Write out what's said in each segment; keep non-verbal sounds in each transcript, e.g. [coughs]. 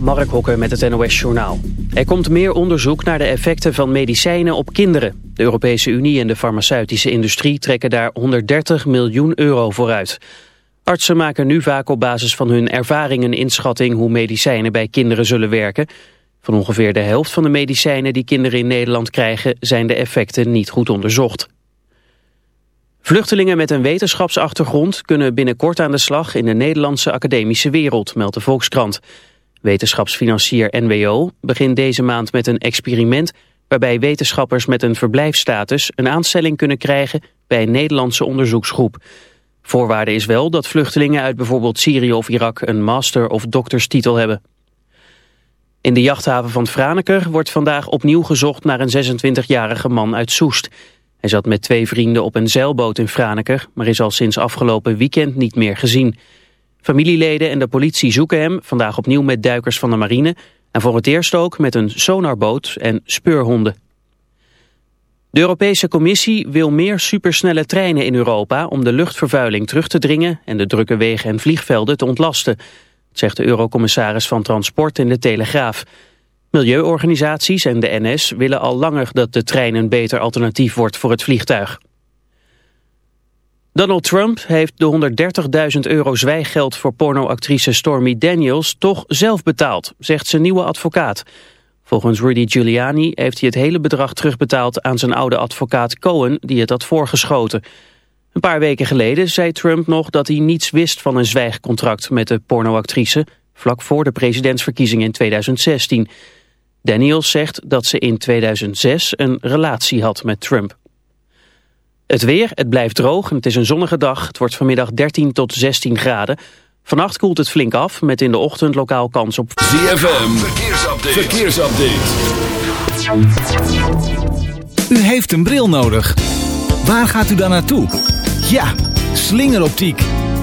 Mark Hokker met het NOS Journaal. Er komt meer onderzoek naar de effecten van medicijnen op kinderen. De Europese Unie en de farmaceutische industrie trekken daar 130 miljoen euro vooruit. Artsen maken nu vaak op basis van hun ervaring een inschatting hoe medicijnen bij kinderen zullen werken. Van ongeveer de helft van de medicijnen die kinderen in Nederland krijgen zijn de effecten niet goed onderzocht. Vluchtelingen met een wetenschapsachtergrond kunnen binnenkort aan de slag in de Nederlandse academische wereld, meldt de Volkskrant. Wetenschapsfinancier NWO begint deze maand met een experiment waarbij wetenschappers met een verblijfstatus een aanstelling kunnen krijgen bij een Nederlandse onderzoeksgroep. Voorwaarde is wel dat vluchtelingen uit bijvoorbeeld Syrië of Irak een master- of dokterstitel hebben. In de jachthaven van Franeker wordt vandaag opnieuw gezocht naar een 26-jarige man uit Soest. Hij zat met twee vrienden op een zeilboot in Franeker, maar is al sinds afgelopen weekend niet meer gezien. Familieleden en de politie zoeken hem, vandaag opnieuw met duikers van de marine... en voor het eerst ook met een sonarboot en speurhonden. De Europese Commissie wil meer supersnelle treinen in Europa... om de luchtvervuiling terug te dringen en de drukke wegen en vliegvelden te ontlasten... zegt de Eurocommissaris van Transport in de Telegraaf... Milieuorganisaties en de NS willen al langer dat de trein een beter alternatief wordt voor het vliegtuig. Donald Trump heeft de 130.000 euro zwijggeld voor pornoactrice Stormy Daniels toch zelf betaald, zegt zijn nieuwe advocaat. Volgens Rudy Giuliani heeft hij het hele bedrag terugbetaald aan zijn oude advocaat Cohen die het had voorgeschoten. Een paar weken geleden zei Trump nog dat hij niets wist van een zwijgcontract met de pornoactrice, vlak voor de presidentsverkiezingen in 2016. Daniels zegt dat ze in 2006 een relatie had met Trump. Het weer, het blijft droog en het is een zonnige dag. Het wordt vanmiddag 13 tot 16 graden. Vannacht koelt het flink af met in de ochtend lokaal kans op... ZFM, verkeersupdate. verkeersupdate. U heeft een bril nodig. Waar gaat u dan naartoe? Ja, slingeroptiek.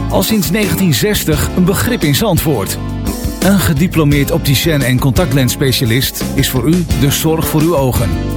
Al sinds 1960 een begrip in Zandvoort. Een gediplomeerd opticien en contactlensspecialist is voor u de zorg voor uw ogen.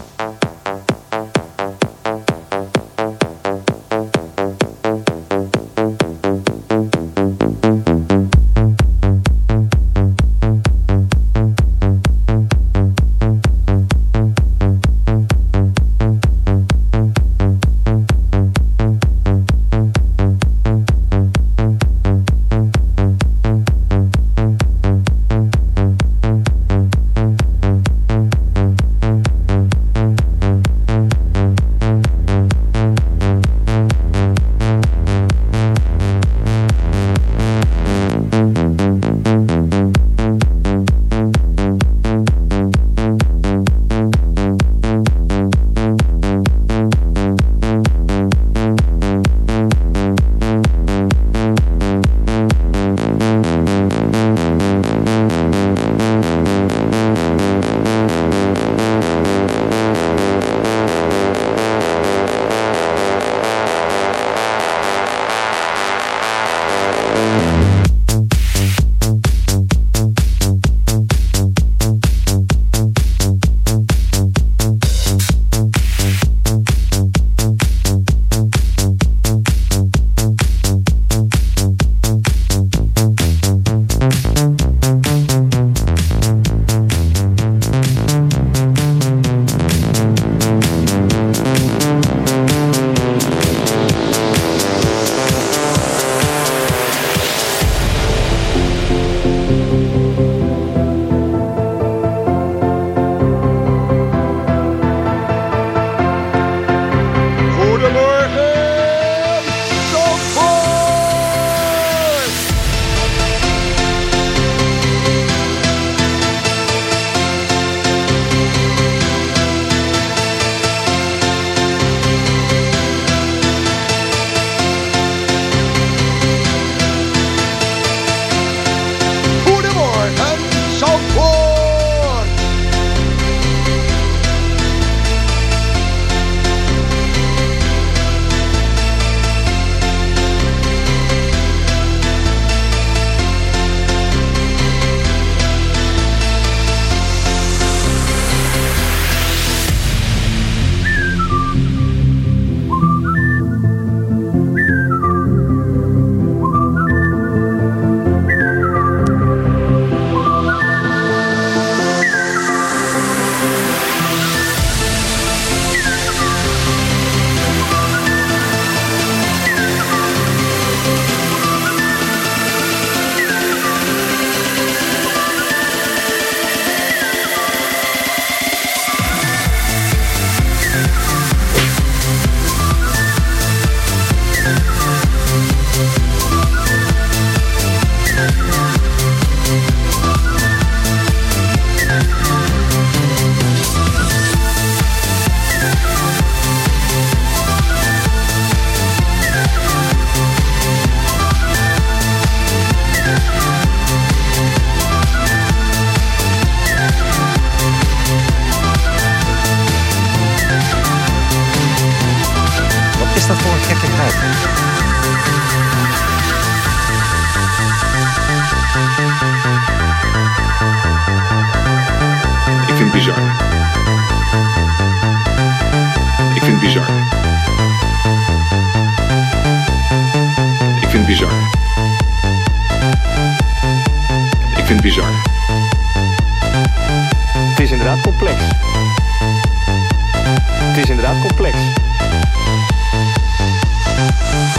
Bizar. Het is inderdaad complex. Het is inderdaad complex.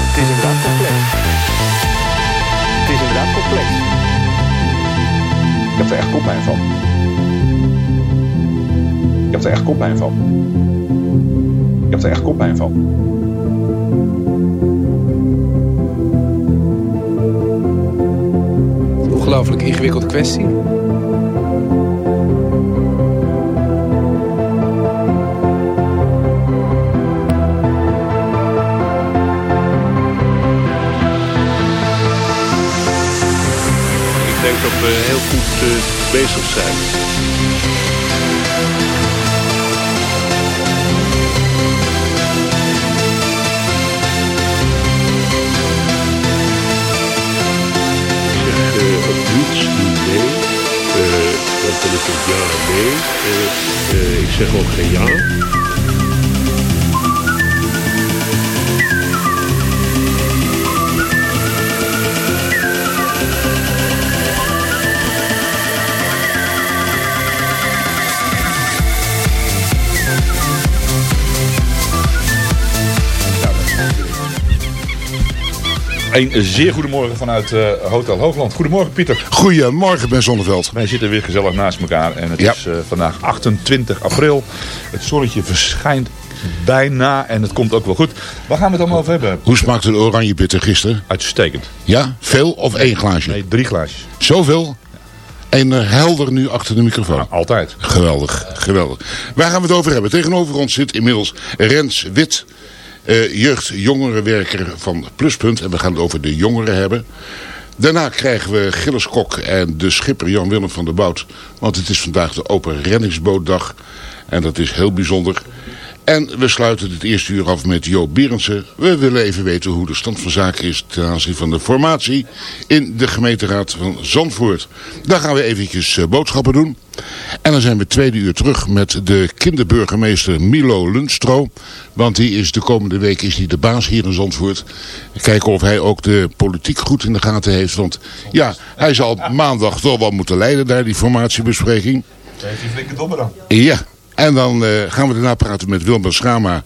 Het is inderdaad complex. Het is inderdaad complex. Ik heb er echt koppijn van. Ik heb er echt koppijn van. Ik heb er echt koppijn van. Ongelooflijk ingewikkelde kwestie. Ik denk dat we heel goed uh, bezig zijn. Dan is het Een zeer goedemorgen vanuit uh, Hotel Hoogland. Goedemorgen Pieter. Goedemorgen Ben Zonneveld. Wij zitten weer gezellig naast elkaar en het ja. is uh, vandaag 28 april. Het zonnetje verschijnt bijna en het komt ook wel goed. Waar gaan we het allemaal over hebben? Hoe smaakte de oranje bitter gisteren? Uitstekend. Ja? Veel of één glaasje? Nee, drie glaasjes. Zoveel? En helder nu achter de microfoon. Ja, altijd. Geweldig, geweldig. Waar gaan we het over hebben? Tegenover ons zit inmiddels Rens Wit, uh, jeugd-jongerenwerker van Pluspunt. En we gaan het over de jongeren hebben. Daarna krijgen we Gilles Kok en de schipper Jan-Willem van der Bout. Want het is vandaag de open reddingsbootdag. En dat is heel bijzonder. En we sluiten het eerste uur af met Jo Berendsen. We willen even weten hoe de stand van zaken is ten aanzien van de formatie in de gemeenteraad van Zandvoort. Daar gaan we eventjes boodschappen doen. En dan zijn we tweede uur terug met de kinderburgemeester Milo Lundstro. Want die is de komende week is die de baas hier in Zandvoort. Kijken of hij ook de politiek goed in de gaten heeft. Want ja, hij zal maandag toch wel moeten leiden daar, die formatiebespreking. Heeft hij flinke dommer dan? Ja. En dan uh, gaan we daarna praten met Wilma Schama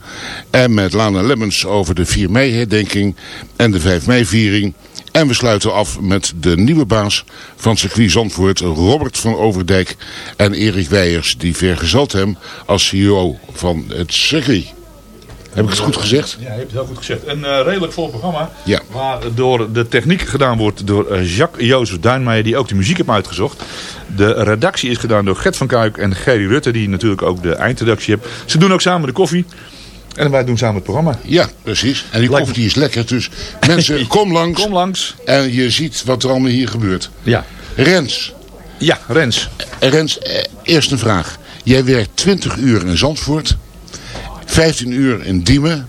en met Lana Lemmens over de 4 mei herdenking en de 5 mei viering. En we sluiten af met de nieuwe baas van circuit Zandvoort, Robert van Overdijk en Erik Weijers. Die vergezelt hem als CEO van het circuit. Heb ik het goed gezegd? Ja, je hebt het heel goed gezegd. Een uh, redelijk vol programma. Ja. Waar door de techniek gedaan wordt door uh, Jacques-Jozef Duinmeijer, die ook de muziek heeft uitgezocht. De redactie is gedaan door Gert van Kuik en Gerry Rutte, die natuurlijk ook de eindredactie heeft. Ze doen ook samen de koffie. En wij doen samen het programma. Ja, precies. En die koffie is lekker. Dus [laughs] mensen, kom langs. Kom langs. En je ziet wat er allemaal hier gebeurt. Ja. Rens. Ja, Rens. Rens, eerst een vraag. Jij werkt 20 uur in Zandvoort. 15 uur in Diemen.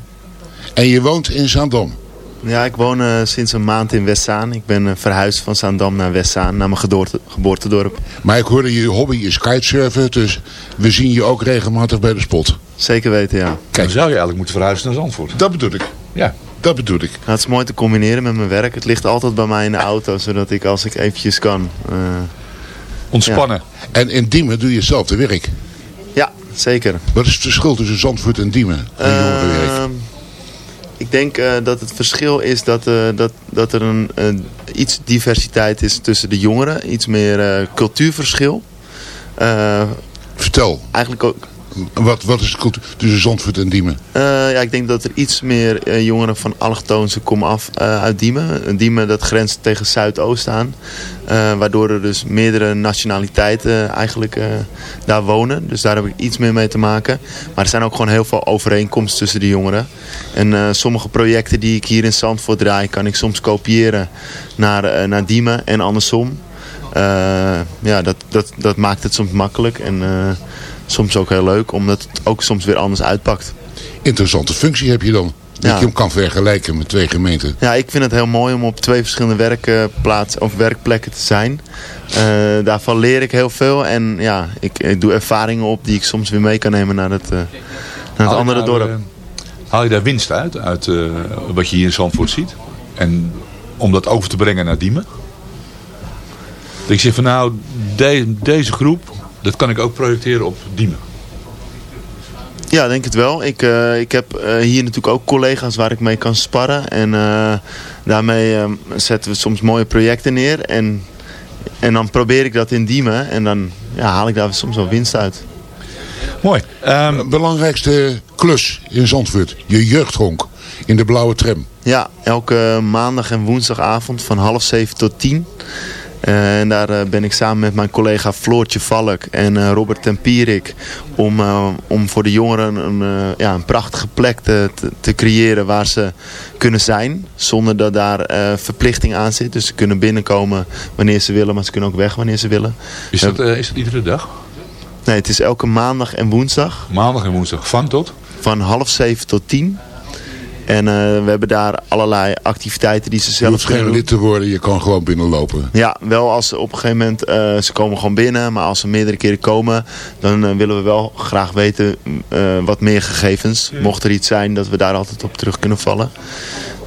En je woont in Zaandam. Ja, ik woon uh, sinds een maand in Westzaan. Ik ben uh, verhuisd van Zaandam naar Westzaan, naar mijn geboorte, geboortedorp. Maar ik hoorde je hobby is kitesurfen, dus we zien je ook regelmatig bij de spot. Zeker weten, ja. Kijk, dan zou je eigenlijk moeten verhuizen naar Zandvoort. Dat bedoel ik. Ja. Dat bedoel ik. Nou, het is mooi te combineren met mijn werk. Het ligt altijd bij mij in de auto, zodat ik als ik eventjes kan... Uh, Ontspannen. Ja. En in Diemen doe je hetzelfde werk? Zeker. Wat is het verschil tussen Zandvoort en Diemen? Uh, ik denk uh, dat het verschil is dat, uh, dat, dat er een, een, iets diversiteit is tussen de jongeren. Iets meer cultuurverschil. Vertel. Eigenlijk ook... Wat, wat is het cultuur tussen Zandvoort en Diemen? ja, ik denk dat er iets meer jongeren van allochtoonse komen af uit Diemen. Diemen dat grenst tegen Zuidoost aan. waardoor er dus meerdere nationaliteiten eigenlijk daar wonen. Dus daar heb ik iets meer mee te maken. Maar er zijn ook gewoon heel veel overeenkomsten tussen de jongeren. En sommige projecten die ik hier in Zandvoort draai, kan ik soms kopiëren naar, naar Diemen en andersom. Ja, dat, dat, dat maakt het soms makkelijk en soms ook heel leuk, omdat het ook soms weer anders uitpakt. Interessante functie heb je dan. Dat Ja. je hem kan vergelijken met twee gemeenten. Ja, ik vind het heel mooi om op twee verschillende werkplaatsen of werkplekken te zijn. Eh, daarvan leer ik heel veel en ja, ik, ik doe ervaringen op die ik soms weer mee kan nemen naar het, eh, naar het andere daar, dorp. eh, haal je daar winst uit, uit wat je hier in Zandvoort ziet? En om dat over te brengen naar Diemen? Dat ik zeg van nou, de- deze groep, dat kan ik ook projecteren op Diemen. Ja, denk het wel. Ik, eh, ik heb eh, hier natuurlijk ook collega's waar ik mee kan sparren. En eh, daarmee eh, zetten we soms mooie projecten neer. En, en dan probeer ik dat in Diemen. En dan ja, haal ik daar soms wel winst uit. Mooi. Ehm, Belangrijkste klus in Zandvoort. Je jeugdhonk in de blauwe tram. Ja, elke maandag en woensdagavond van half zeven tot tien. Eh, en daar eh, ben ik samen met mijn collega Floortje Valk en eh, Robert Tempierik om, om voor de jongeren een, ja, een prachtige plek te, te, te creëren waar ze kunnen zijn. Zonder dat daar verplichting aan zit. Dus ze kunnen binnenkomen wanneer ze willen, maar ze kunnen ook weg wanneer ze willen. Is dat, is dat iedere dag? Nee, het is elke maandag en woensdag. Maandag en woensdag van tot? Van half zeven tot tien. En eh, we hebben daar allerlei activiteiten die ze Je zelf hoeft kunnen geen doen. lid te worden, je kan gewoon binnenlopen. Ja, wel als ze op een gegeven moment, eh, ze komen gewoon binnen, maar als ze meerdere keren komen, dan eh, willen we wel graag weten eh, wat meer gegevens. Mocht er iets zijn, dat we daar altijd op terug kunnen vallen.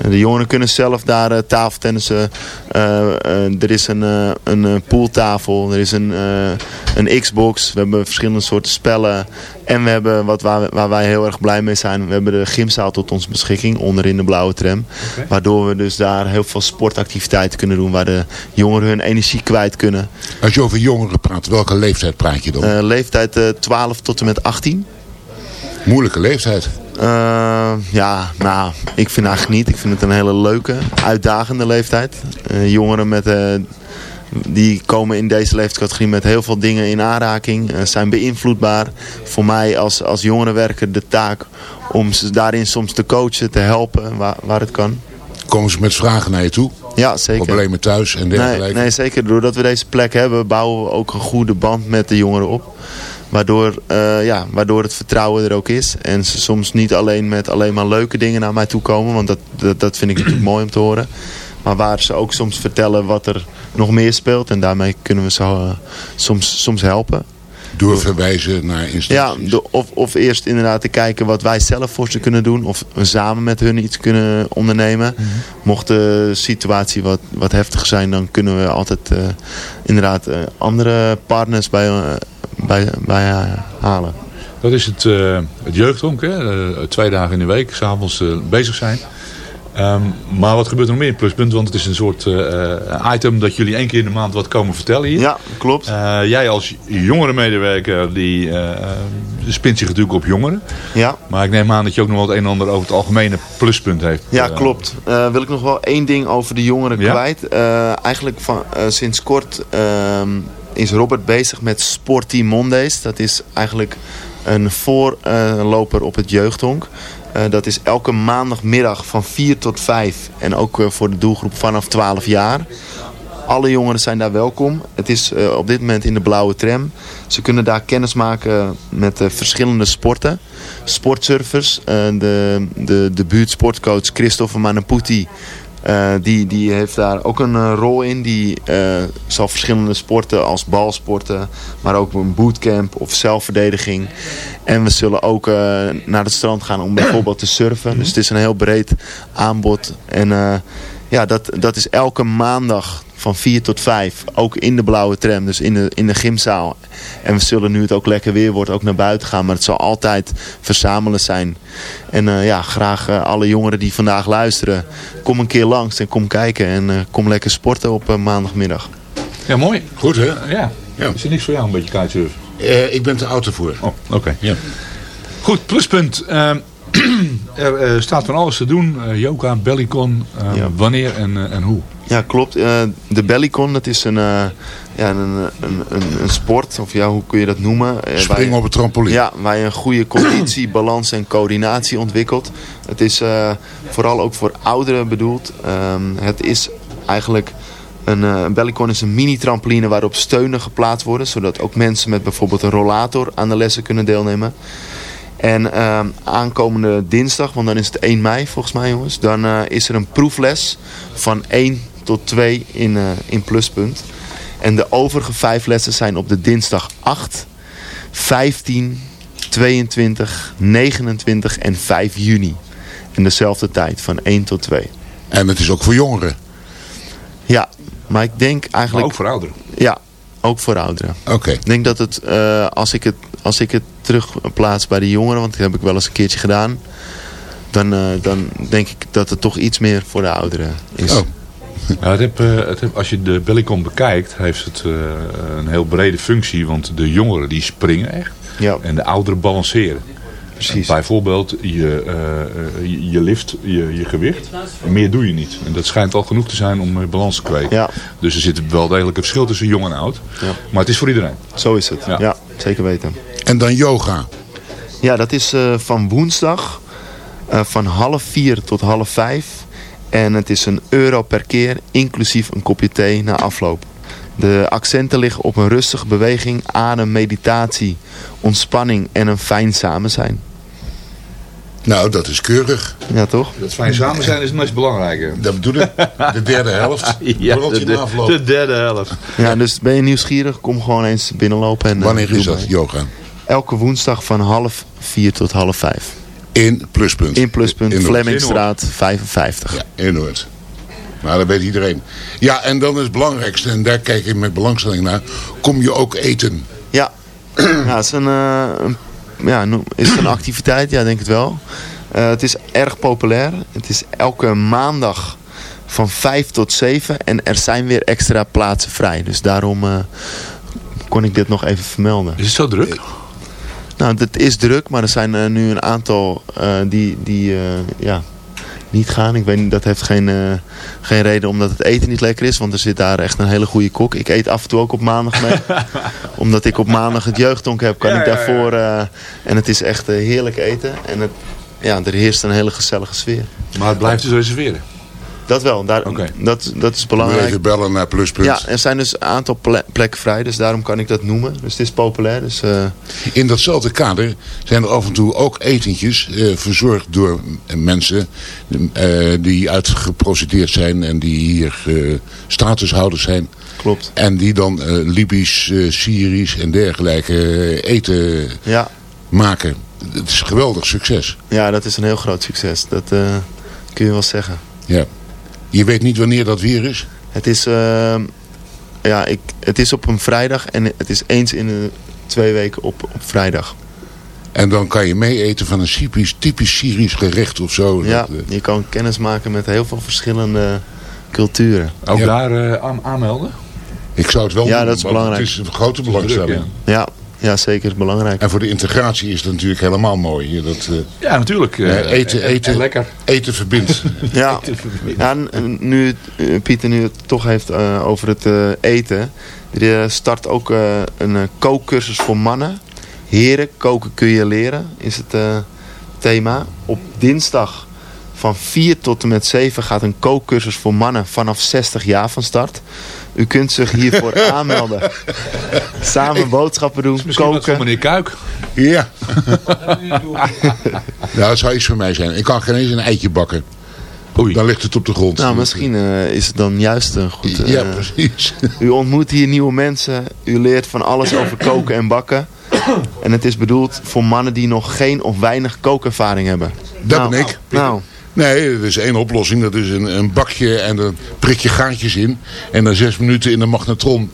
De jongeren kunnen zelf daar eh, tafeltennissen. Eh, eh, er is een, eh, een pooltafel, er is een, eh, een Xbox, we hebben verschillende soorten spellen. En we hebben, wat waar, waar wij heel erg blij mee zijn, we hebben de gymzaal tot onze beschikking, onderin de blauwe tram. Waardoor we dus daar heel veel sportactiviteiten kunnen doen, waar de jongeren hun energie kwijt kunnen. Als je over jongeren praat, welke leeftijd praat je dan? Eh, leeftijd eh 12 tot en met 18. Moeilijke leeftijd. Eh, ja, nou, ik vind eigenlijk niet. Ik vind het een hele leuke, uitdagende leeftijd. Eh, jongeren met, eh, die komen in deze leeftijdscategorie met heel veel dingen in aanraking. zijn beïnvloedbaar. Voor mij als, als jongerenwerker de taak om ze daarin soms te coachen, te helpen waar, waar het kan. Komen ze met vragen naar je toe? Ja, zeker. Problemen thuis en dergelijke? Nee, nee, zeker. Doordat we deze plek hebben, bouwen we ook een goede band met de jongeren op. Waardoor, eh, ja, waardoor het vertrouwen er ook is. En ze soms niet alleen met alleen maar leuke dingen naar mij toe komen. Want dat, dat, dat vind ik natuurlijk mooi om te horen. Maar waar ze ook soms vertellen wat er nog meer speelt. En daarmee kunnen we ze eh, soms, soms helpen. Doorverwijzen naar Ja, instanties. de- of, of eerst inderdaad te kijken wat wij zelf voor ze kunnen doen. Of we samen met hun iets kunnen ondernemen. Mocht de situatie wat, wat heftig zijn, dan kunnen we altijd eh, inderdaad andere partners bij, bij, bij eh, halen. Dat is het, eh, het jeugdhonk, hè? Eh, twee dagen in de week, s'avonds uh, bezig zijn. Um, maar wat gebeurt er nog meer in Pluspunt? Want het is een soort uh, item dat jullie één keer in de maand wat komen vertellen hier. Ja, klopt. Uh, jij als jongere medewerker, die uh, spint zich natuurlijk op jongeren. Ja. Maar ik neem aan dat je ook nog wel het een en ander over het algemene pluspunt heeft. Ja, klopt. Uh, wil ik nog wel één ding over de jongeren ja? kwijt. Uh, eigenlijk van, uh, sinds kort uh, is Robert bezig met Sporty Mondays. Dat is eigenlijk een voorloper op het jeugdhonk. Uh, dat is elke maandagmiddag van 4 tot 5. En ook uh, voor de doelgroep vanaf 12 jaar. Alle jongeren zijn daar welkom. Het is uh, op dit moment in de blauwe tram. Ze kunnen daar kennis maken met verschillende sporten. Sportsurfers. de, de, de buurtsportcoach Christopher Manaputi. Uh, die, die heeft daar ook een uh, rol in. Die uh, zal verschillende sporten als balsporten, maar ook een bootcamp of zelfverdediging. En we zullen ook naar het strand gaan om bijvoorbeeld te surfen. Dus het is een heel breed aanbod. En ja, dat, dat is elke maandag van 4 tot 5. Ook in de blauwe tram, dus in de, in de gymzaal. En we zullen nu het ook lekker weer wordt ook naar buiten gaan. Maar het zal altijd verzamelen zijn. En uh, ja, graag uh, alle jongeren die vandaag luisteren. Kom een keer langs en kom kijken. En uh, kom lekker sporten op maandagmiddag. Ja, mooi. Goed hè? Ja. ja. Is er niks voor jou een beetje kitesurfen? ik ben te oud ervoor. Oh, oké. Okay. Ja. Goed, pluspunt. Ehm, [clears throat] er staat van alles te doen. yoga, bellycon. ja. Wanneer en, en hoe? Ja, klopt. De Bellycon, dat is een, ja, een, een, een, een, sport, of ja, hoe kun je dat noemen? Springen op het trampoline. Ja, waar je een goede [clears throat] conditie, balans en coördinatie ontwikkelt. Het is vooral ook voor ouderen bedoeld. Um, het is eigenlijk... Een, een Bellycon is een mini-trampoline waarop steunen geplaatst worden. Zodat ook mensen met bijvoorbeeld een rollator aan de lessen kunnen deelnemen. En ehm, aankomende dinsdag, want dan is het 1 mei volgens mij jongens. Dan eh, is er een proefles van 1 tot 2 in, eh, in pluspunt. En de overige vijf lessen zijn op de dinsdag 8, 15, 22, 29 en 5 juni. In dezelfde tijd, van 1 tot 2. En het is ook voor jongeren? Ja, maar ik denk eigenlijk... Maar ook voor ouderen? Ja, ook voor ouderen. Oké. Ik denk dat het, eh, als, ik het, als ik het terugplaats bij de jongeren, want dat heb ik wel eens een keertje gedaan. Dan, eh, dan denk ik dat het toch iets meer voor de ouderen is. Oh. Nou, het heb, eh, het heb, als je de Bellicom bekijkt, heeft het eh, een heel brede functie. Want de jongeren die springen echt. Ja. En de ouderen balanceren. Precies. Bijvoorbeeld, je, eh, eh, je, lift je, je gewicht. En meer doe je niet. En dat schijnt al genoeg te zijn om eh, balans te kweken. Ja. Dus er zit wel degelijk een verschil tussen jong en oud. Ja. Maar het is voor iedereen. Zo is het, Ja. ja, zeker weten. En dan yoga? Ja, dat is eh, van woensdag eh, van half vier tot half vijf. En het is een euro per keer, inclusief een kopje thee na afloop. De accenten liggen op een rustige beweging, adem, meditatie, ontspanning en een fijn samen zijn. Nou, dat is keurig. Ja, toch? Dat fijn samen zijn is het meest belangrijke. Dat bedoel ik. De derde helft. [laughs] Ja, de, afloop. de derde helft. Ja, dus ben je nieuwsgierig, kom gewoon eens binnenlopen. En, eh, Wanneer is doe dat, yoga? Elke woensdag van half vier tot half vijf. In Pluspunt. In Pluspunt, In Noord. Flemmingstraat 55. Ja, in Noord. Nou, dat weet iedereen. Ja, en dan is het belangrijkste, en daar kijk ik met belangstelling naar, kom je ook eten. Ja, [clears throat] ja het is een, eh, een- ja, is het een activiteit? Ja, denk het wel. Eh, het is erg populair. Het is elke maandag van 5 tot 7 en er zijn weer extra plaatsen vrij. Dus daarom eh, kon ik dit nog even vermelden. Is het zo druk? Nou, het is druk, maar er zijn eh, nu een aantal eh, die, die eh, ja, niet gaan. Ik weet niet, dat heeft geen, eh, geen reden omdat het eten niet lekker is. Want er zit daar echt een hele goede kok. Ik eet af en toe ook op maandag mee. [laughs] omdat ik op maandag het jeugdtonk heb, kan Ja, ik daarvoor... eh, en het is echt eh, heerlijk eten. En het, ja, er heerst een hele gezellige sfeer. Maar het blijft dus reserveren. Dat wel, daar, dat, dat is belangrijk. even bellen naar Pluspunt. Ja, er zijn dus een aantal ple- plekken vrij, dus daarom kan ik dat noemen. Dus het is populair. Dus, eh, In datzelfde kader zijn er af en toe ook etentjes eh, verzorgd door mensen eh, die uitgeprocedeerd zijn en die hier eh, statushouders zijn. Klopt. En die dan eh, Libisch, eh, Syrisch en dergelijke eten ja, maken. Het is een geweldig succes. ja, dat is een heel groot succes. Dat eh, kun je wel zeggen. Ja. Je weet niet wanneer dat weer is? Het is, ehm, ja, ik, het is op een vrijdag en het is eens in de twee weken op, op vrijdag. En dan kan je mee eten van een typisch, typisch Syrisch gerecht of zo. Ja, Dat, eh, je kan kennis maken met heel veel verschillende culturen. Ook Ja. daar eh, aan, aanmelden? ik zou het wel Ja, doen, dat is belangrijk. Het is een grote belangstelling. Druk, Ja, ja zeker is belangrijk. En voor de integratie is dat natuurlijk helemaal mooi. Dat, eh, Ja, natuurlijk. eh, eh, eten, en- eten, en lekker. eten verbindt. [laughs] Ja, [laughs] ja nu Pieter nu het toch heeft eh, over het eh, eten. Er start ook eh, een eh, kookcursus voor mannen. Heren, koken kun je leren, is het eh, thema. Op dinsdag van 4 tot en met 7 gaat een kookcursus voor mannen vanaf 60 jaar van start. U kunt zich hiervoor [laughs] aanmelden. Samen boodschappen doen, Misschien koken. meneer Kuik. ja. [laughs] nou, dat zou iets voor mij zijn. Ik kan geen eens een eitje bakken. Oei. Dan ligt het op de grond. Nou, misschien eh, is het dan juist een goed... eh, Ja, precies. U ontmoet hier nieuwe mensen. U leert van alles over koken en bakken. En het is bedoeld voor mannen die nog geen of weinig kookervaring hebben. Dat Nou, ben ik. Nou, Nee, er is één oplossing. Dat is een, een bakje en dan prik je gaatjes in. En dan zes minuten in de magnetron.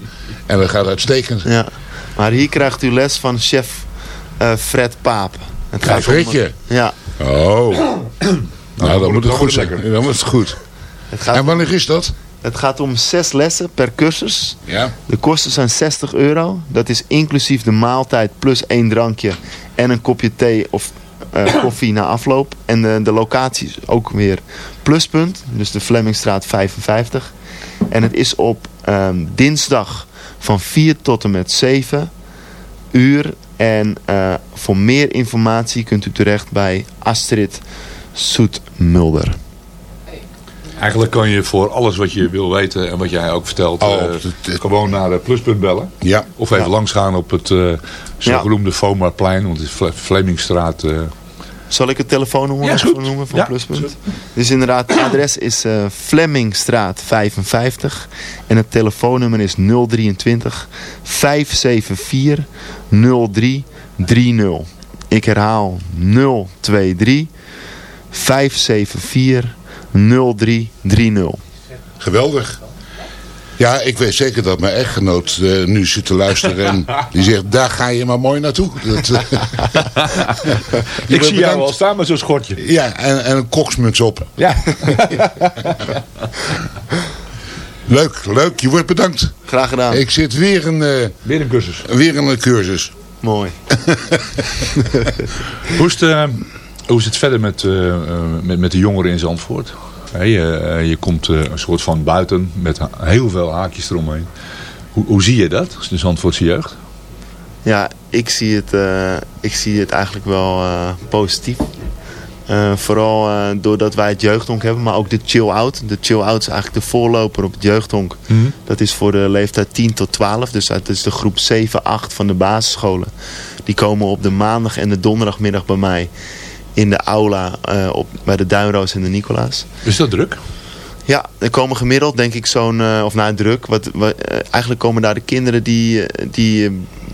En dat gaat uitstekend. ja. Maar hier krijgt u les van chef eh, Fred Paap. Het Ja, Fredje. Ja, Oh. [clears throat] Nou, dan moet het goed zijn. Dan moet het goed. het gaat, En wanneer is dat? het gaat om zes lessen per cursus. Ja. De kosten zijn 60 euro. Dat is inclusief de maaltijd plus één drankje en een kopje thee of eh, [clears throat] koffie na afloop. En de, de locatie is ook weer pluspunt. Dus de Flemmingstraat 55. En het is op ehm, dinsdag van 4 tot en met 7 uur. En eh, voor meer informatie kunt u terecht bij Astrid Soetmulder. Eigenlijk kan je voor alles wat je wil weten en wat jij ook vertelt, Oh, eh, het- gewoon naar de pluspunt bellen. Ja. Of even Ja. langsgaan op het, eh, zogenoemde Fomarplein, want het is eh, Zal ik het telefoonnummer Ja, noemen van Ja, Pluspunt? Dus inderdaad, het adres is eh Flemmingstraat 55. En het telefoonnummer is 023 574 0330. Ik herhaal 023 574 0330. Geweldig. Ja, ik weet zeker dat mijn echtgenoot eh, nu zit te luisteren en [laughs] die zegt, daar ga je maar mooi naartoe. [laughs] Dat, eh, ik zie jou al staan met zo'n schortje. Ja, en, en een koksmuts op. Ja. [laughs] Leuk, leuk. Je wordt bedankt. Graag gedaan. Ik zit weer een, eh, Weer een cursus. weer een cursus. Mooi. Hoe is het, eh, hoe is het verder met, met, met de jongeren in Zandvoort? Je, eh, je komt eh, een soort van buiten met heel veel haakjes eromheen. Hoe, hoe zie je dat, de Zandvoortse jeugd? Ja, ik zie het, eh, ik zie het eigenlijk wel eh, positief. Eh, vooral eh, doordat wij het jeugdhonk hebben, maar ook de chill-out. De chill-out is eigenlijk de voorloper op het jeugdhonk. Dat is voor de leeftijd 10 tot 12. Dus dat is de groep 7, 8 van de basisscholen. Die komen op de maandag en de donderdagmiddag bij mij in de aula eh, op, bij de Duinroos en de Nicolaas. Is dat druk? Ja, er komen gemiddeld denk ik zo'n, eh, of nou druk, wat, wat, eh, eigenlijk komen daar de kinderen die, die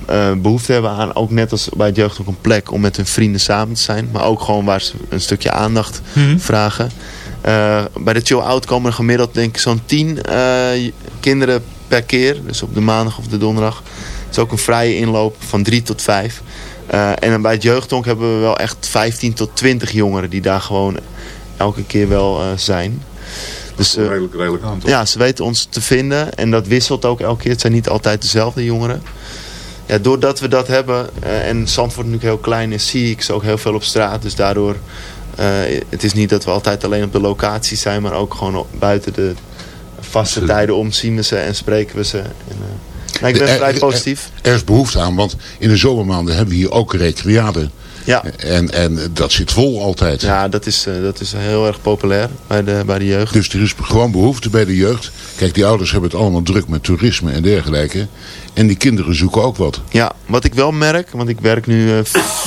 eh, behoefte hebben aan, ook net als bij het jeugd ook een plek om met hun vrienden samen te zijn. Maar ook gewoon waar ze een stukje aandacht vragen. Eh, bij de chill out komen er gemiddeld denk ik zo'n 10 eh, kinderen per keer. Dus op de maandag of de donderdag. Het is ook een vrije inloop van 3 tot 5. Eh, en bij het jeugdhonk hebben we wel echt 15 tot 20 jongeren die daar gewoon elke keer wel eh, zijn. Dus, eh, redelijk, ja, ze weten ons te vinden. En dat wisselt ook elke keer. Het zijn niet altijd dezelfde jongeren. Ja, doordat we dat hebben eh, en Zandvoort natuurlijk heel klein is, zie ik ze ook heel veel op straat. Dus daardoor, eh, het is niet dat we altijd alleen op de locatie zijn, maar ook gewoon op- buiten de vaste tijden om zien we ze en spreken we ze. En, ik ben Er- vrij positief. Er is behoefte aan, want in de zomermaanden hebben we hier ook recreade. Ja. En, en dat zit vol altijd. Ja, dat is, eh, dat is heel erg populair bij de, bij de jeugd. Dus er is gewoon behoefte bij de jeugd. Kijk, die ouders hebben het allemaal druk met toerisme en dergelijke. En die kinderen zoeken ook wat. Ja, wat ik wel merk, want ik werk nu eh,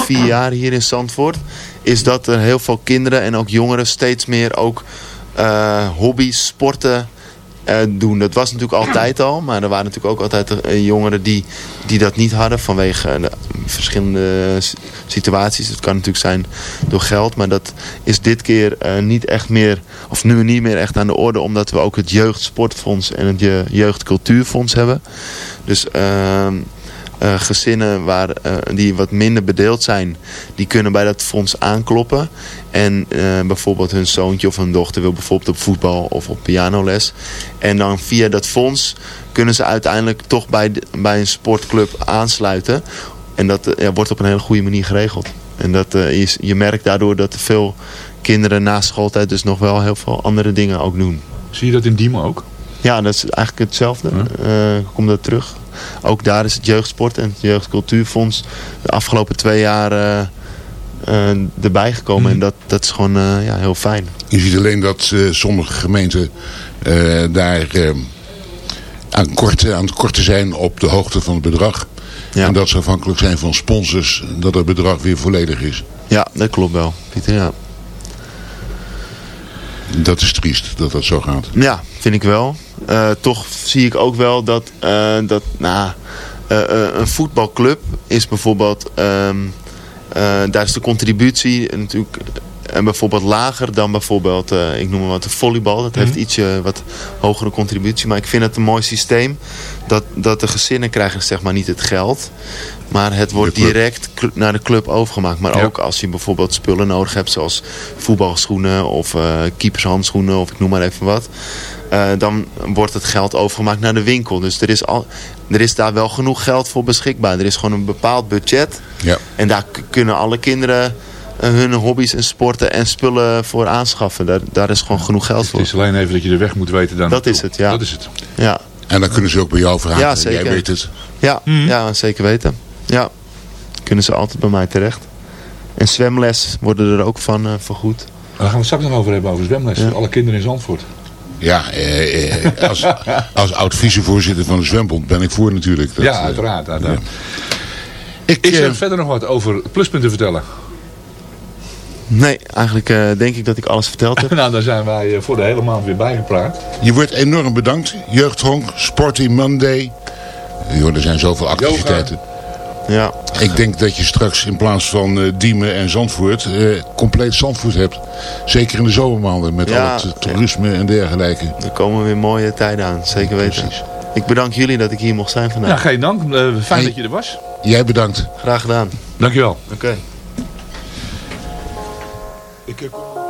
vier [coughs] jaar hier in Zandvoort, is dat er heel veel kinderen en ook jongeren steeds meer ook eh, hobby's, sporten eh, doen. Dat was natuurlijk altijd al, maar er waren natuurlijk ook altijd eh, jongeren die, die dat niet hadden vanwege eh, de verschillende situaties. Het kan natuurlijk zijn door geld, maar dat is dit keer niet echt meer, of nu niet meer echt aan de orde, omdat we ook het Jeugdsportfonds en het Je- Jeugdcultuurfonds hebben. Dus eh, gezinnen waar, eh, die wat minder bedeeld zijn, die kunnen bij dat fonds aankloppen. En eh, bijvoorbeeld hun zoontje of hun dochter wil bijvoorbeeld op voetbal of op pianoles. En dan via dat fonds kunnen ze uiteindelijk toch bij, bij een sportclub aansluiten. En dat ja, wordt op een hele goede manier geregeld. En dat, je, je merkt daardoor dat veel kinderen na schooltijd dus nog wel heel veel andere dingen ook doen. Zie je dat in Diemen ook? Ja, dat is eigenlijk hetzelfde. Eh, komt dat terug. Ook daar is het jeugdsport en het jeugdcultuurfonds de afgelopen twee jaar eh, eh, erbij gekomen. En dat, dat is gewoon ja, heel fijn. Je ziet alleen dat sommige gemeenten daar aan, korte, aan het korten zijn op de hoogte van het bedrag. En dat ze afhankelijk zijn van sponsors, dat het bedrag weer volledig is. Ja, dat klopt wel, Pieter. Ja, Dat is triest dat dat zo gaat. ja vind ik wel. Eh, toch zie ik ook wel dat, eh, dat nou, eh, een voetbalclub is bijvoorbeeld... ehm, eh, daar is de contributie natuurlijk en bijvoorbeeld lager dan bijvoorbeeld, eh, ik noem maar wat, de volleybal. Dat heeft ietsje wat hogere contributie. Maar ik vind het een mooi systeem dat, dat de gezinnen krijgen zeg maar niet het geld. Maar het wordt direct naar de club overgemaakt. Maar ook als je bijvoorbeeld spullen nodig hebt zoals voetbalschoenen of eh, keepershandschoenen of ik noem maar even wat. eh, dan wordt het geld overgemaakt naar de winkel. Dus er is, al, er is daar wel genoeg geld voor beschikbaar. Er is gewoon een bepaald budget. Ja. En daar kunnen alle kinderen hun hobby's en sporten en spullen voor aanschaffen. Daar, daar is gewoon genoeg geld voor. Het is alleen even dat je de weg moet weten dan. Dat is het, ja. Dat is het. Ja, En dan kunnen ze ook bij jou vragen. Ja, zeker. Jij weet het. ja, ja zeker weten. Ja, kunnen ze altijd bij mij terecht. En zwemles worden er ook van eh, vergoed. Daar gaan we het straks nog over hebben, over zwemles. voor Alle kinderen in Zandvoort. Ja, eh, eh, als, [laughs] als oud vicevoorzitter van de zwembond ben ik voor natuurlijk. Dat, ja, eh, uiteraard. uiteraard. Ik, Is er eh, verder nog wat over pluspunten vertellen? Nee, eigenlijk eh, denk ik dat ik alles verteld heb. [laughs] nou, dan zijn wij eh, voor de hele maand weer bijgepraat. Je wordt enorm bedankt. Jeugdhonk, Sporty Monday. Joh, er zijn zoveel activiteiten. Ja. Ik denk dat je straks in plaats van eh, Diemen en Zandvoort eh, compleet Zandvoort hebt. Zeker in de zomermaanden met Ja. al het toerisme en dergelijke. Er komen weer mooie tijden aan, zeker weten. Ik bedank jullie dat ik hier mocht zijn vandaag. Ja, geen dank. Eh, fijn Hey. dat je er was. Jij bedankt. Graag gedaan. Dankjewel. Oké. Ik, eh,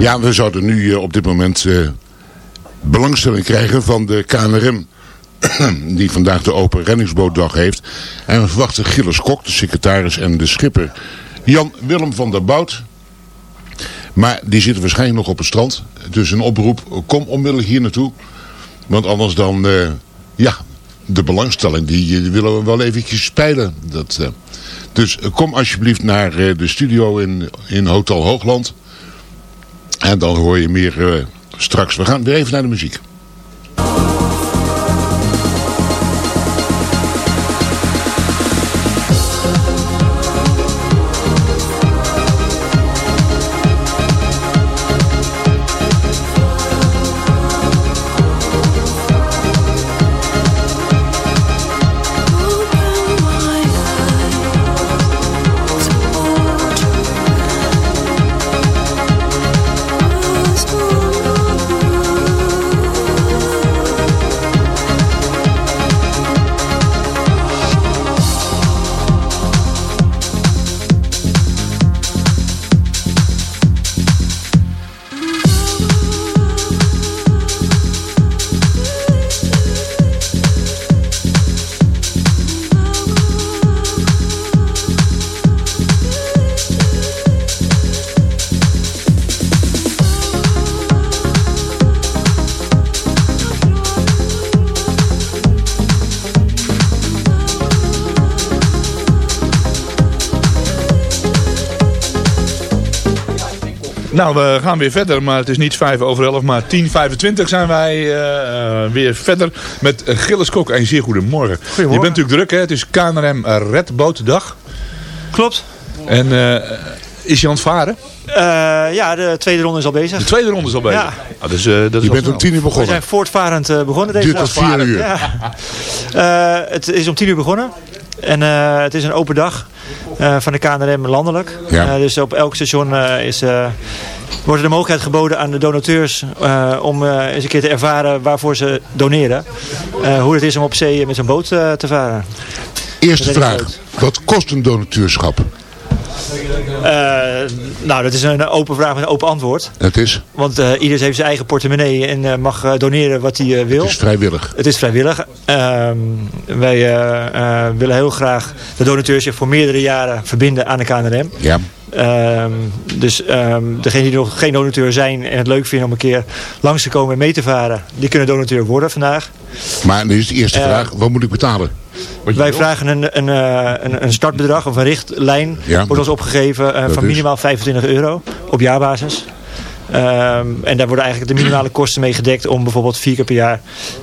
Ja, we zouden nu eh, op dit moment eh, belangstelling krijgen van de KNRM. [clears throat] die vandaag de open reddingsbootdag heeft. En we verwachten Gilles Kok, de secretaris en de schipper Jan Willem van der Bout. Maar die zitten waarschijnlijk nog op het strand. Dus een oproep, kom onmiddellijk hier naartoe. Want anders dan, eh, ja, de belangstelling, die, willen we wel eventjes spijlen. Dat, dus kom alsjeblieft naar de studio in, in Hotel Hoogland. En dan hoor je meer eh, straks. We gaan weer even naar de muziek. Nou, we gaan weer verder, maar het is niet 5 over 11, maar 10.25 zijn wij eh, eh, weer verder met uh, Gilles Kok. En zeer goedemorgen. Goedemorgen. Je bent natuurlijk druk, hè? Het is KNRM Redbootdag. Klopt. En eh, is je aan het varen? Eh, ja, de tweede ronde is al bezig. De tweede ronde is al bezig. Ja. Ah, dus, eh, dat is Je bent om. 10 uur We begonnen. zijn voortvarend eh, begonnen deze Duurt dag. tot 4 uur. Ja. [laughs] Eh, het is om tien uur begonnen. En eh, het is een open dag eh, van de KNRM landelijk. Ja. Eh, dus op elk station is, wordt er de mogelijkheid geboden aan de donateurs om eens een keer te ervaren waarvoor ze doneren. Hoe het is om op zee met zo'n boot te varen. Eerste vraag. Wat kost een donateurschap? Eh, nou, dat is een open vraag met een open antwoord. Het is, Want eh ieder heeft zijn eigen portemonnee en eh, mag doneren wat hij wil. het is vrijwillig. Het is vrijwillig. Ehm, wij willen heel graag de donateurs zich voor meerdere jaren verbinden aan de KNRM. Ja. Ehm, dus ehm degenen die nog geen donateur zijn en het leuk vinden om een keer langs te komen en mee te varen, die kunnen donateur worden vandaag. Maar nu is de eerste Eh, vraag, wat moet ik betalen? Wat Wij vragen een, een, eh, een, een startbedrag of een richtlijn, Ja, wordt ons opgegeven eh, van minimaal 25 euro op jaarbasis. Ehm, en daar worden eigenlijk de minimale kosten mee gedekt om bijvoorbeeld vier keer per jaar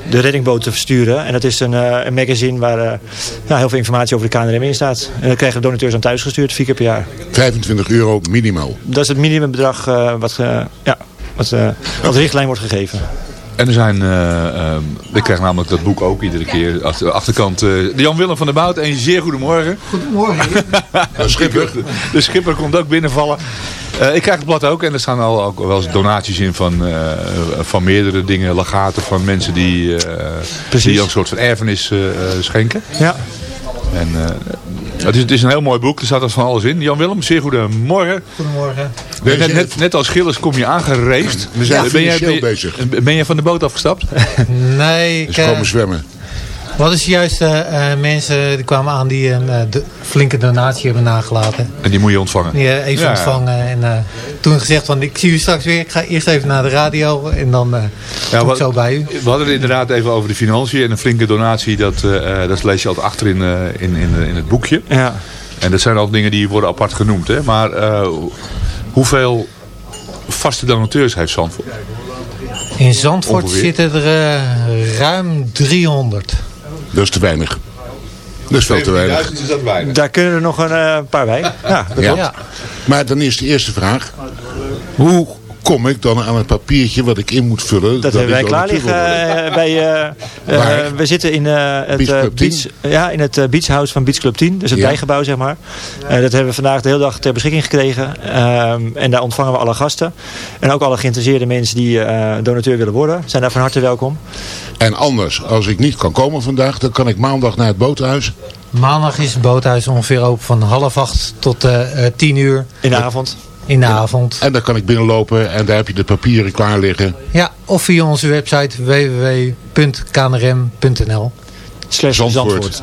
de reddingboot te versturen. En dat is een, eh, een magazine waar eh, ja, heel veel informatie over de KNRM in staat. En dat krijgen de donateurs aan thuis gestuurd, vier keer per jaar. 25 euro minimaal. Dat is het minimumbedrag eh, wat, eh, ja, wat eh, als richtlijn wordt gegeven. En er zijn, eh ehm, ik krijg namelijk dat boek ook iedere keer. Achter, de achterkant, eh, de Jan Willem van der Bout. En zeer goedemorgen. Goedemorgen. [laughs] De schipper. De schipper komt ook binnenvallen. Eh, ik krijg het blad ook en er staan al ook wel eens donaties in van, eh, van meerdere dingen, legaten van mensen die, eh die een soort van erfenis schenken. Ja. En, eh, het, is, het is een heel mooi boek, er staat er van alles in. Jan Willem, zeer goedemorgen. Goedemorgen. Net, net, net als Gilles kom je aangereest. We zijn ben, jij, bezig. je- ben jij van de boot afgestapt? Nee, ik, Dus komen zwemmen. We hadden juist eh, eh, mensen die kwamen aan die een eh, de- flinke donatie hebben nagelaten. En die moet je ontvangen. Die eh, even Ja. ontvangen. En eh, toen gezegd van ik zie u straks weer. Ik ga eerst even naar de radio en dan eh kom ik wat- zo bij u. We hadden het inderdaad even over de financiën en een flinke donatie. Dat, eh, eh, dat lees je altijd achter in, eh, in, in, in het boekje. Ja. En dat zijn al dingen die worden apart genoemd. Hè? Maar eh, hoeveel vaste donateurs heeft Zandvoort? In Zandvoort Ongeveer. zitten er ruim 300. Dat is te weinig. Dat is veel te weinig. is dat weinig. Daar kunnen er nog een eh, paar bij. Ja, dat Ja. klopt. Maar dan is de eerste vraag. Hoe kom ik dan aan het papiertje wat ik in moet vullen? Dat hebben wij klaar liggen. eh, bij, eh, eh, we zitten in eh, het, Beach Club 10? beach, ja, in het eh, beachhouse van Beach Club 10. Dus het Ja. bijgebouw, zeg maar. Eh, dat hebben we vandaag de hele dag ter beschikking gekregen. Ehm, en daar ontvangen we alle gasten. En ook alle geïnteresseerde mensen die eh, donateur willen worden. Zijn daar van harte welkom. En anders, als ik niet kan komen vandaag, dan kan ik maandag naar het boothuis. Maandag is het boothuis ongeveer open van half acht tot tien uur. In de avond. In de avond. En dan kan ik binnenlopen en daar heb je de papieren klaar liggen. Ja, of via onze website www.knrm.nl. Slash Zandvoort.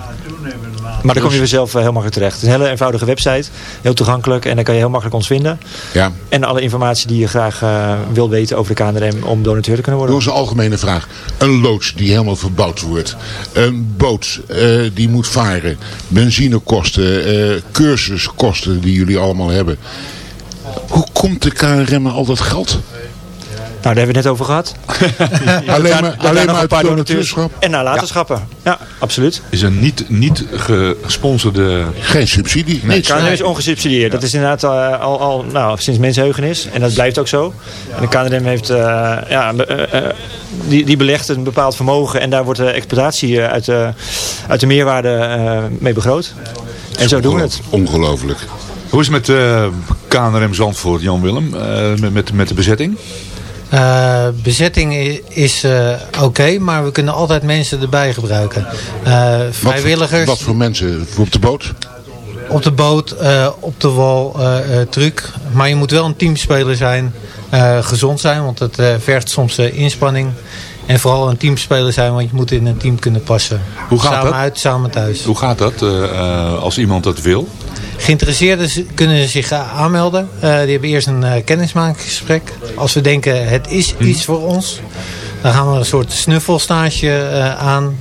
Maar daar kom je weer zelf eh, heel makkelijk terecht. Het is een hele eenvoudige website. Heel toegankelijk. En dan kan je heel makkelijk ons vinden. Ja. En alle informatie die je graag eh, wil weten over de KNRM om donateur te kunnen worden. Eens een algemene vraag. Een loods die helemaal verbouwd wordt. Een boot eh, die moet varen. Benzinekosten. eh cursuskosten die jullie allemaal hebben. Hoe komt de KNRM aan al dat geld? Nou, daar hebben we het net over gehad. [laughs] alleen maar, alleen maar een uit paar donateurschap? En nalatenschappen. Ja. absoluut. Is een niet, niet ge- gesponsorde... Geen subsidie? Nee, KNRM is ongesubsidieerd. Dat is inderdaad eh, al, al nou, sinds mensenheugenis. En dat blijft ook zo. En de KNRM heeft, eh, ja, eh, die, die belegt een bepaald vermogen. En daar wordt de exploitatie uit, de uit de meerwaarde eh, mee begroot. En zo doen we het. Ongelooflijk. Hoe is het met eh, KNRM Zandvoort, Jan Willem? Eh, met, met, met de bezetting? Eh, bezetting is oké, maar we kunnen altijd mensen erbij gebruiken. Wat voor, vrijwilligers wat voor mensen op de boot? op de boot, op de wal, truc. Maar je moet wel een teamspeler zijn, gezond zijn, want het vergt soms inspanning. En vooral een teamspeler zijn, want je moet in een team kunnen passen. Hoe gaat samen dat? uit, samen thuis. Hoe gaat dat als iemand dat wil? Geïnteresseerden kunnen zich eh, aanmelden. Eh, die hebben eerst een eh, kennismakingsgesprek. Als we denken het is iets voor ons. Dan gaan we een soort snuffelstage aan.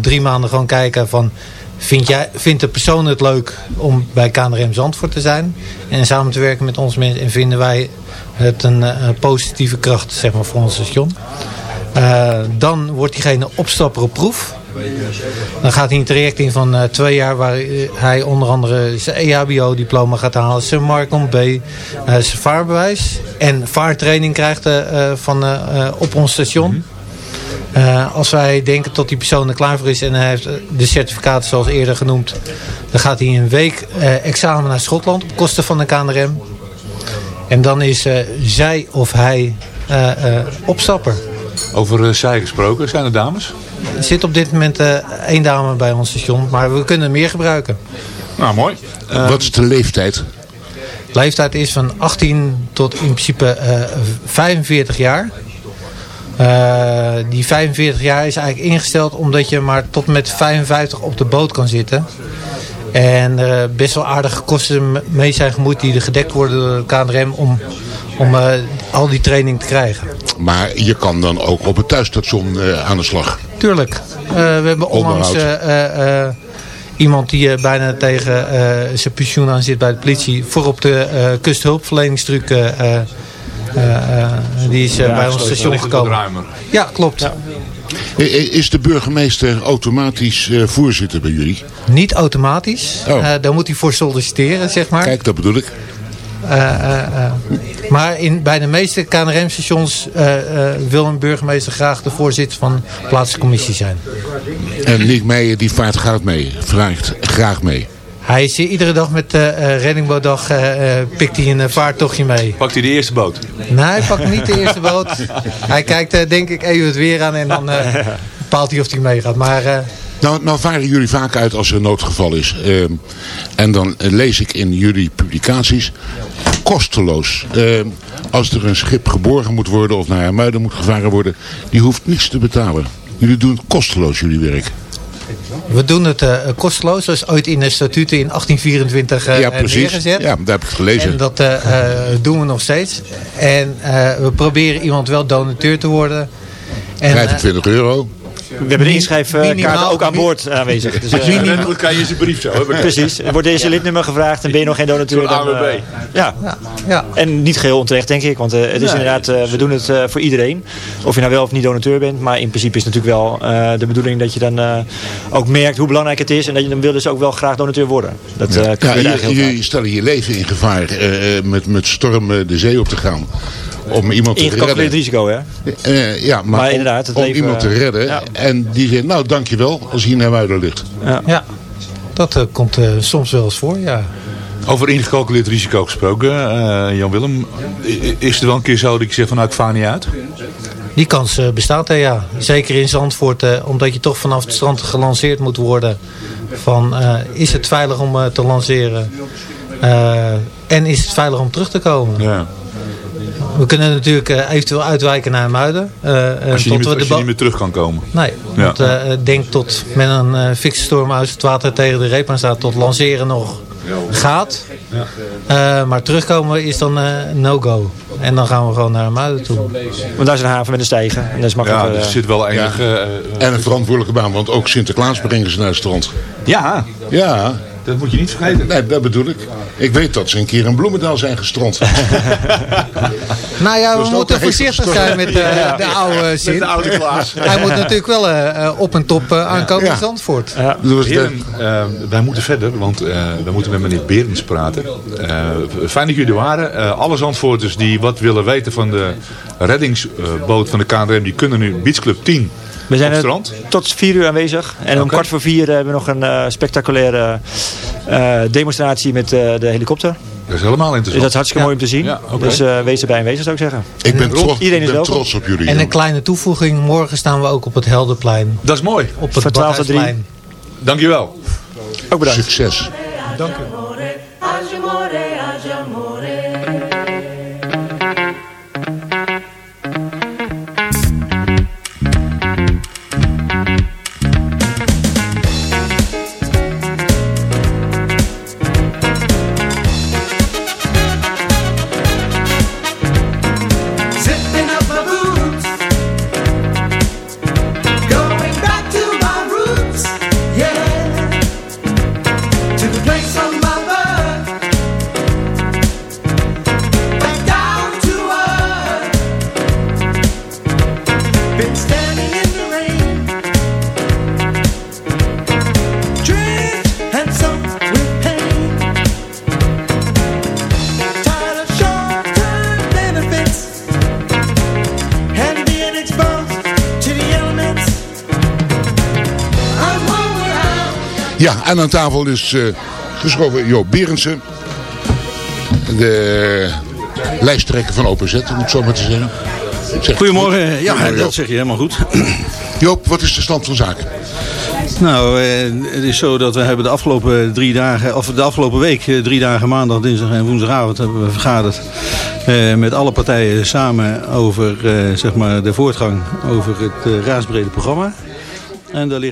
Drie maanden gewoon kijken van... Vind jij, vindt de persoon het leuk om bij KNRM Zandvoort te zijn? En samen te werken met ons mensen. En vinden wij het een, een positieve kracht zeg maar, voor ons station. Dan wordt diegene opstapper op proef. Dan gaat hij een traject in van eh, twee jaar waar hij onder andere zijn EHBO-diploma gaat halen, zijn Marcom B, eh, zijn vaarbewijs en vaartraining krijgt eh, van, op ons station. Eh, als wij denken dat die persoon er klaar voor is en hij heeft de certificaten zoals eerder genoemd, dan gaat hij een week examen naar Schotland op kosten van de KNRM. En dan is eh, zij of hij opstapper. Over uh, zij gesproken, zijn er dames? Er zit op dit moment uh, één dame bij ons station, maar we kunnen meer gebruiken. Nou, mooi. Uh, Wat is de leeftijd? De leeftijd is van 18 tot in principe uh, 45 jaar. Uh, die 45 jaar is eigenlijk ingesteld omdat je maar tot met 55 op de boot kan zitten. En uh, best wel aardige kosten mee zijn gemoeid die er gedekt worden door de KNRM om, om uh, al die training te krijgen. Maar je kan dan ook op het thuisstation uh, aan de slag? Tuurlijk. we hebben onlangs iemand die bijna tegen zijn pensioen aan zit bij de politie voor op de kusthulpverleningstruc die is ja, bij ons station gekomen. Ja, klopt. Ja. Is de burgemeester automatisch uh, voorzitter bij jullie? Niet automatisch. Oh. Uh, daar moet hij voor solliciteren, zeg maar. Kijk, dat bedoel ik. Uh, maar in, bij de meeste KNRM-stations wil een burgemeester graag de voorzitter van de plaatselijke commissie zijn. En Nick Meijer die vaart gaat mee, vraagt graag mee. Hij is hier iedere dag met uh, reddingbootdag, uh, pikt hij een uh, vaartochtje mee. Pakt hij de eerste boot? Nee, hij pakt niet de eerste boot. [laughs] hij kijkt denk ik even het weer aan en dan bepaalt hij of hij meegaat. Maar, nou, nou varen jullie vaak uit als er een noodgeval is. Uh, en dan lees ik in jullie publicaties kosteloos. Uh, als er een schip geborgen moet worden of naar Muiden moet gevaren worden, die hoeft niets te betalen. Jullie doen kosteloos jullie werk. We doen het uh, kosteloos. Dat is ooit in de statuten in 1824 uh, ja, precies. neergezet. Ja, daar heb ik het gelezen. En dat uh, doen we nog steeds. En we proberen iemand wel donateur te worden. En, 25 euro. We hebben de inschrijfkaarten ook aan boord aanwezig. Dus, uh, kan je zijn brief zo. Hè? Precies. Er wordt deze lidnummer gevraagd en ben je nog geen donateur. Dan, uh, ja. Ja. ja. En niet geheel onterecht denk ik. Want uh, het is nee. inderdaad, we doen het voor iedereen. Of je nou wel of niet donateur bent. Maar in principe is het natuurlijk wel de bedoeling dat je dan ook merkt hoe belangrijk het is. En dat je dan wil dus ook wel graag donateur worden. Dat ja. ja, je, je, je stelt je leven in gevaar met, met storm de zee op te gaan om iemand te redden. risico, hè? Uh, ja, maar, inderdaad, het om leven, iemand te redden. Ja. En die zegt, nou dankjewel, als hij naar Muiden ligt. Ja, ja. dat uh, komt uh, soms wel eens voor, ja. Over ingecalculeerd risico gesproken, Jan Willem. Is er wel een keer zo dat ik zeg van nou ik vaar niet uit? Die kans bestaat er, ja. Zeker in Zandvoort, omdat je toch vanaf het strand gelanceerd moet worden. Van, is het veilig om te lanceren? Eh, en is het veilig om terug te komen? Ja. We kunnen natuurlijk eh, eventueel uitwijken naar Muiden. eh, eh, Als je, tot niet, we meer, de als je bo- niet meer terug kan komen. Nee, Ja. want eh, denk tot met een eh fikse storm uit het water tegen de reep aan staat, tot lanceren nog gaat. Eh, maar terugkomen is dan eh, no-go. En dan gaan we gewoon naar Muiden toe. Want daar is een haven met een stijger. En dat is makkelijk. Ja, er eh, zit wel enige... Ja. eh, En een verantwoordelijke baan, want ook Sinterklaas brengen ze naar het strand. ja, Ja, dat moet je niet vergeten. nee, dat bedoel ik. Ik weet dat ze een keer in Bloemendaal zijn gestrand. [laughs] Nou ja, we moeten voorzichtig zijn met eh, de oude zin. de oude Klaas. Hij moet natuurlijk wel eh, eh, op en top eh, aankomen in. Zandvoort. Dus Heren, wij moeten verder, want eh, we moeten met meneer Berends praten. Eh, fijn dat jullie er waren. Eh, alle Zandvoorters die wat willen weten van de reddingsboot van de KNRM, die kunnen nu Beach Club 10 We zijn op het er strand. tot vier uur aanwezig. En om kwart voor vier hebben we nog een eh, spectaculaire eh, demonstratie met eh, de helikopter. Dat is helemaal Dus interessant. dat is hartstikke mooi om te zien. Ja. Dus eh, wees erbij aanwezig zou ik zeggen. ik ben, trots, Iedereen ik is ben welkom. trots op jullie. En een kleine toevoeging, morgen staan we ook op het Heldenplein. Dat is mooi. Op het Van 12 tot 3. Badhuisplein. Dankjewel. Ook bedankt. Succes. Dank u. Ja, en aan tafel is eh, geschoven Joop Berendsen. De lijsttrekker van OPZ, om het zo maar te zeggen. Zeg- Goedemorgen. Ja, Goedemorgen, dat zeg je helemaal goed. [clears throat] Joop, wat is de stand van zaken? Nou, eh, het is zo dat we hebben de afgelopen drie dagen, of de afgelopen week, eh, drie dagen maandag, dinsdag en woensdagavond hebben we vergaderd eh, met alle partijen samen over eh, zeg maar de voortgang over het eh, raadsbrede programma. En daar ligt